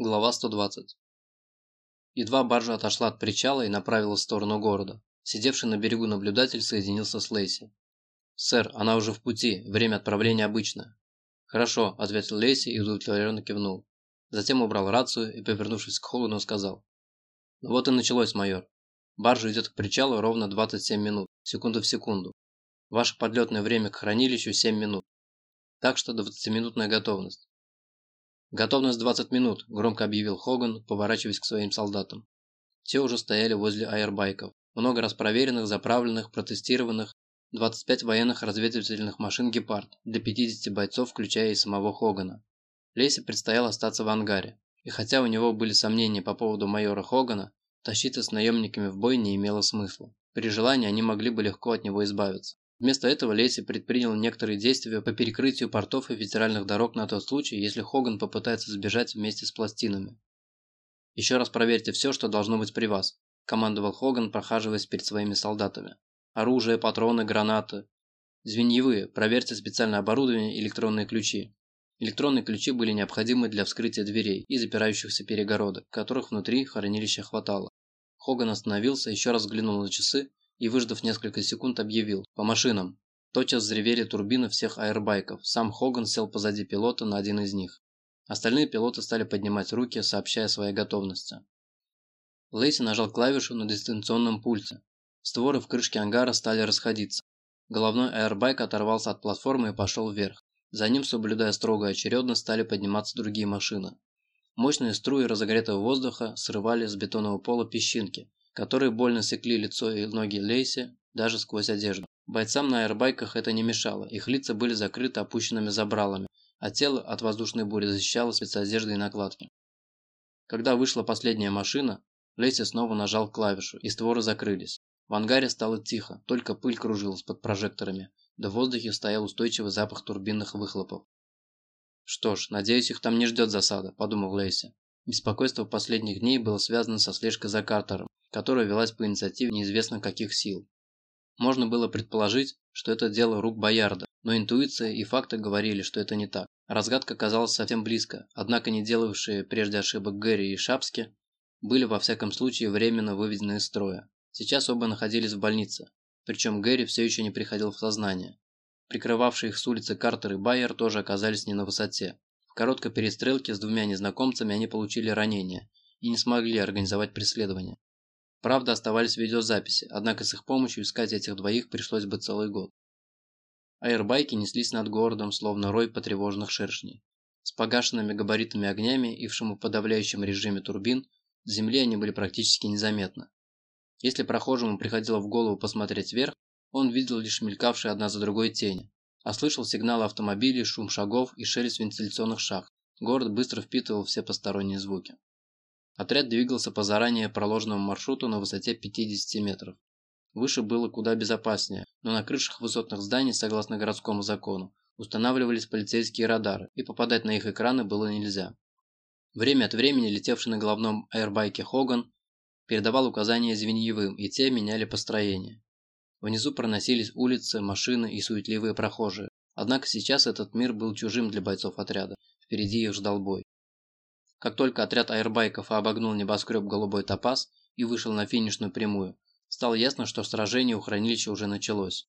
Глава 120 Едва баржа отошла от причала и направилась в сторону города. Сидевший на берегу наблюдатель соединился с Лейси. «Сэр, она уже в пути. Время отправления обычное». «Хорошо», – ответил Лейси и удовлетворенно кивнул. Затем убрал рацию и, повернувшись к Хогану, сказал. «Ну вот и началось, майор. Баржа идет к причалу ровно 27 минут, секунду в секунду. Ваше подлетное время к хранилищу 7 минут. Так что 20-минутная готовность. «Готовность 20 минут», – громко объявил Хоган, поворачиваясь к своим солдатам. Те уже стояли возле аэрбайков. Много раз проверенных, заправленных, протестированных, 25 военных разведывательных машин «Гепард» для 50 бойцов, включая и самого Хогана. Лесе предстояло остаться в ангаре, и хотя у него были сомнения по поводу майора Хогана, тащиться с наемниками в бой не имело смысла. При желании они могли бы легко от него избавиться. Вместо этого Лейси предпринял некоторые действия по перекрытию портов и федеральных дорог на тот случай, если Хоган попытается сбежать вместе с пластинами. «Еще раз проверьте все, что должно быть при вас», – командовал Хоган, прохаживаясь перед своими солдатами. «Оружие, патроны, гранаты. Звеньевые, проверьте специальное оборудование и электронные ключи». Электронные ключи были необходимы для вскрытия дверей и запирающихся перегородок, которых внутри хранилища хватало. Хоган остановился, еще раз взглянул на часы и, выждав несколько секунд, объявил «По машинам!». Тотчас взревели турбины всех аэрбайков, сам Хоган сел позади пилота на один из них. Остальные пилоты стали поднимать руки, сообщая о своей готовности. Лейси нажал клавишу на дистанционном пульте. Створы в крышке ангара стали расходиться. Головной аэрбайк оторвался от платформы и пошел вверх. За ним, соблюдая строгую очередность, стали подниматься другие машины. Мощные струи разогретого воздуха срывали с бетонного пола песчинки, которые больно секли лицо и ноги Лейси даже сквозь одежду. Бойцам на аэрбайках это не мешало, их лица были закрыты опущенными забралами, а тело от воздушной бури защищало спецодеждой и накладки. Когда вышла последняя машина, Лейси снова нажал клавишу, и створы закрылись. В ангаре стало тихо, только пыль кружилась под прожекторами, да в воздухе стоял устойчивый запах турбинных выхлопов. «Что ж, надеюсь, их там не ждет засада», – подумал Лейси. Беспокойство последних дней было связано со слежкой за Картером, которая велась по инициативе неизвестно каких сил. Можно было предположить, что это дело рук Боярда, но интуиция и факты говорили, что это не так. Разгадка казалась совсем близко, однако не делавшие прежде ошибок Гэри и Шапски были во всяком случае временно выведены из строя. Сейчас оба находились в больнице, причем Гэри все еще не приходил в сознание. Прикрывавшие их с улицы Картер и Байер тоже оказались не на высоте. Короткой перестрелке с двумя незнакомцами они получили ранения и не смогли организовать преследование. Правда, оставались видеозаписи, однако с их помощью искать этих двоих пришлось бы целый год. Аэрбайки неслись над городом, словно рой потревоженных шершней. С погашенными габаритными огнями и в шумоподавляющем режиме турбин земли они были практически незаметны. Если прохожему приходило в голову посмотреть вверх, он видел лишь мелькавшие одна за другой тени, а слышал сигналы автомобилей, шум шагов и шелест вентиляционных шахт. Город быстро впитывал все посторонние звуки. Отряд двигался по заранее проложенному маршруту на высоте 50 метров. Выше было куда безопаснее, но на крышах высотных зданий, согласно городскому закону, устанавливались полицейские радары, и попадать на их экраны было нельзя. Время от времени летевший на головном аэрбайке Хоган передавал указания звеньевым, и те меняли построение. Внизу проносились улицы, машины и суетливые прохожие. Однако сейчас этот мир был чужим для бойцов отряда. Впереди их ждал бой. Как только отряд аэрбайков обогнул небоскреб «Голубой топаз» и вышел на финишную прямую, стало ясно, что сражение у хранилища уже началось.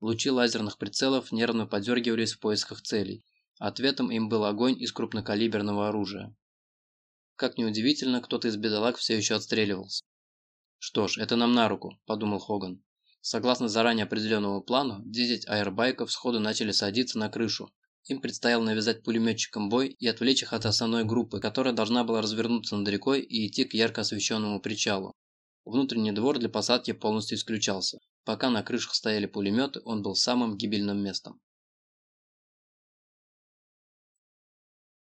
Лучи лазерных прицелов нервно подергивались в поисках целей. Ответом им был огонь из крупнокалиберного оружия. Как неудивительно, кто-то из бедолаг все еще отстреливался. «Что ж, это нам на руку», – подумал Хоган. Согласно заранее определенному плану, 10 аэрбайков сходу начали садиться на крышу, им предстояло навязать пулеметчикам бой и отвлечь их от основной группы, которая должна была развернуться над рекой и идти к ярко освещенному причалу. Внутренний двор для посадки полностью исключался. Пока на крышах стояли пулеметы, он был самым гибельным местом.